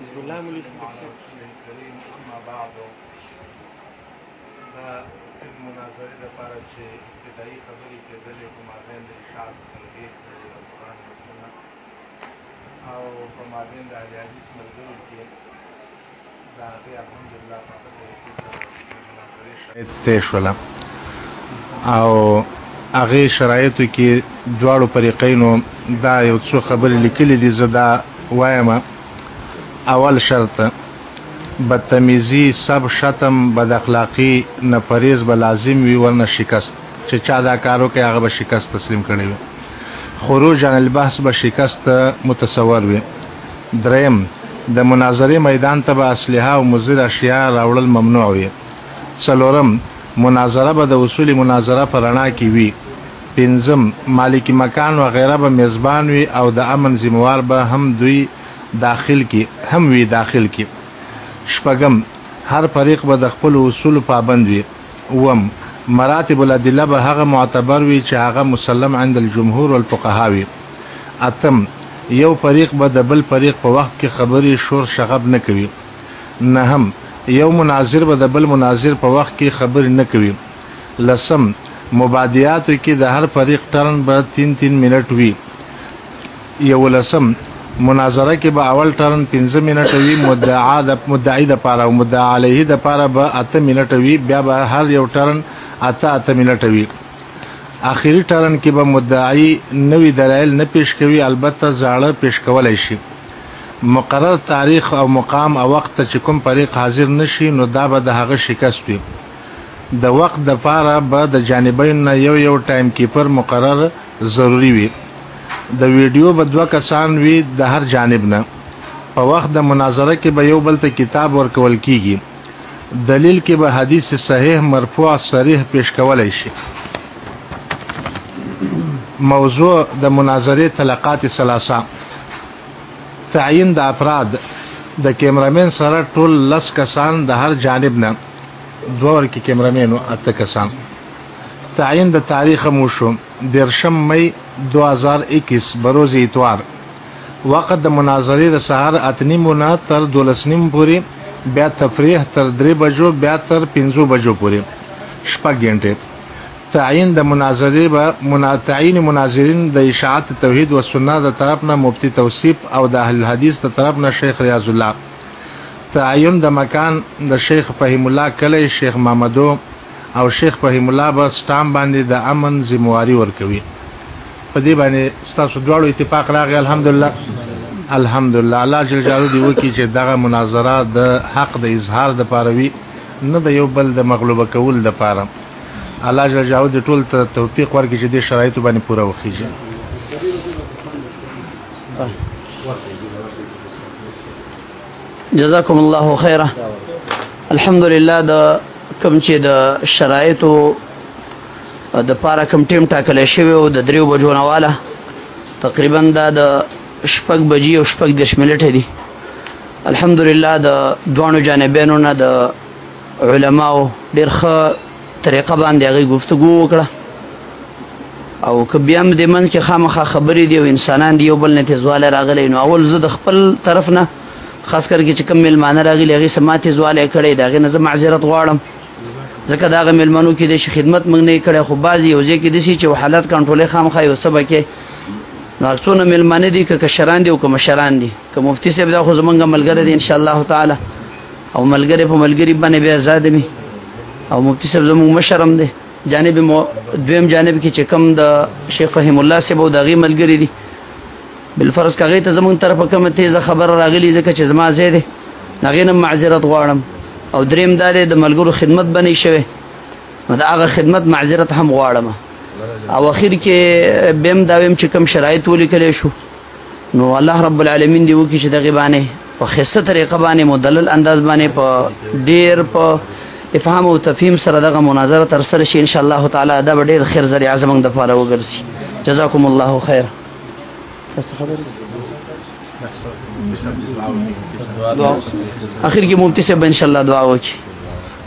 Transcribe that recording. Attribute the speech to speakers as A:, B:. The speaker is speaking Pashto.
A: بسم الله
B: مولوی
C: کریم اما بعد دا مناظره د پاره چې ابتدایي خبرې کېدلې کوم اغین د اشاعت تلګیت کړي او قرآن او په مابین د اهل حدیث ملګرو کې تیر شول او هغه شرایطو کې دواړو فریقینو دا یو څو خبرې لیکلې دي زه دا وایم اول شرط بدتمیزی سب شتم بد اخلاقی نفریز به لازم وي ورنه شکست چې چا دا کارو کې هغه به شکست تسلیم کړي وي خروج عن البحث به شکست متصور وي دریم، د مناظرې میدان ته به اسلحه او مضر اشیاء راوړل ممنوع وي. څلورم، مناظره به د اصول مناظره په رڼا کې وي. پنځم، مالک مکان وغیره به میزبان وي او د امن ذمه وار به هم دوی داخل کړي هم وي داخل کړي. شپږم، هر فریق به د خپلو اصولو پابند وي. اووم، مراتب الادله به هغه معتبر وي چې هغه مسلم عند الجمهور والفقهاء وي. اتم، یو فریق به د بل فریق په وخت کې خبرې، شور شغب، نه کوي. نهم، یو مناظر به د بل مناظر په وخت کې خبرې نه کوي. لسم، مبادیاتو کې د هر فریق ټرن به تین تین منټ وي. یولسم، مناظره کې به اول ټرن پنځه منټه وي، مدعا د مدعي دپاره او مدعا علیه دپاره به اته منټه وي، بیا به هر یو ټرن اته اته منټه وي. اخري ټرن کې به مدعي نوي دلایل نه پیش کوي، البته زاړه پیش کولی شي. مقرر تاریخ او مقام او وخت ته چې کوم فریق حاضر نه شي، نو دا به د هغه شکست وي. د وخت دپاره به د جانبین نه یو یو ټایم کیپر مقرر ضروری وي د ویډیو به دوه کسان وي د هر جانب نه په وخت د مناظره کې به یو بل ته کتاب ورکول کیږي دلیل کې به حدیث صحیح مرفوع صریح پیش کولای شي موضوع د مناظره تلقات ثلاثه تعیین د افراد د کیمرامین سره ټول لس کسان د هر جانب نه دوه ورکی کیمرامین او اته کسان تعین د تاریخ هم وشو دېرشم مۍ دوه هزار اکیس بروز اتوار وخت د مناظرې د سهار اته نیمو نه تر دولس نیمو پورې بیا تفریح تر درې بجو بیا تر پنځو بجو پورې شپږ ګنټې تعین د مناظرې به منا تعین مناظرین د اشاعت توحید و سنت د طرف نه مفتی توصیف او د اهل حدیث د طرف نه شیخ ریاض الله تعین د مکان د شیخ فهیم الله کلی شیخ محمدو او شیخ فهیم الله به سټام باندې د امن ذمه واري ورکوي په دې باندې ستاسو دواړو اتفاق راغی الحمدلله الحمدلله الله جل جلاله دی وکي چې دغه مناظره د حق د اظهار د پاره وي نه د یو بل د مغلوبه کول د پاره الله جل جلاله د ټول ته توفیق ورکړي چې د شرایطو باندې پوره وخیږي
D: جزاکم الله خیره الحمدلله د کوم چې د شرایطو د پاره کوم ټیم ټاکل شوی او د دریو بجو نواله تقریبا دا د شپږ بجې او شپږ دېرش منټې دي الحمدلله د دوانو جانبینو نه د علماو ډېر ښه طریقه باندې هغه گفتگو وکړه او که بیا هم د منځ کې خامخا خبرې دی او انسانان دی یو بل نه تیزواله راغلی نو اول زه د خپل طرف نه خاص کر کې چې کوم ملمانه راغلی هغې سما تیزواله کړی د هغې نه زه معذرت غواړم ځکه د هغه ملمنو کې د خدمت موږ نه کړی خو بعضې یو ځای کې داسې چې حالت کنټرولې خامخا یو څه به کې نو هر څونه ملمانه دي که کشران دي او که مشران دي که مفتي صاحب دا خو زمونږ ملګری دی انشاءالله تعالی او ملګری په ملګری باندې بیا آزاد می او مفتی صاحب زموږ مشرم دی جانب مو دویم جانب کې چې کم د شیخ فهم الله صاحب او دغه ملګری دي بل فرض کغه ته زموږ طرف کومه تیزه خبر راغلی ځکه چې زما زیاده نغې نه معذرت غواړم او دریم دا دی د ملګرو خدمت بنې شوی نو دا هغه خدمت معذرت هم غواړم او اخر کې بیم دا ویم چې کم شرایط ولیکل شو نو الله رب العالمین دی وکي چې دغه باندې په خصه طریقه باندې مدلل انداز باندې په ډیر په افهام او تفهیم سره دغه مناظره تر سره شي ان شاء الله تعالی دا ډیر خیر زری اعظم د فاره وګرځي جزاکم الله خیر
E: تاسو خبر اخر کې مفتی صاحب ان شاء الله دعا وکړي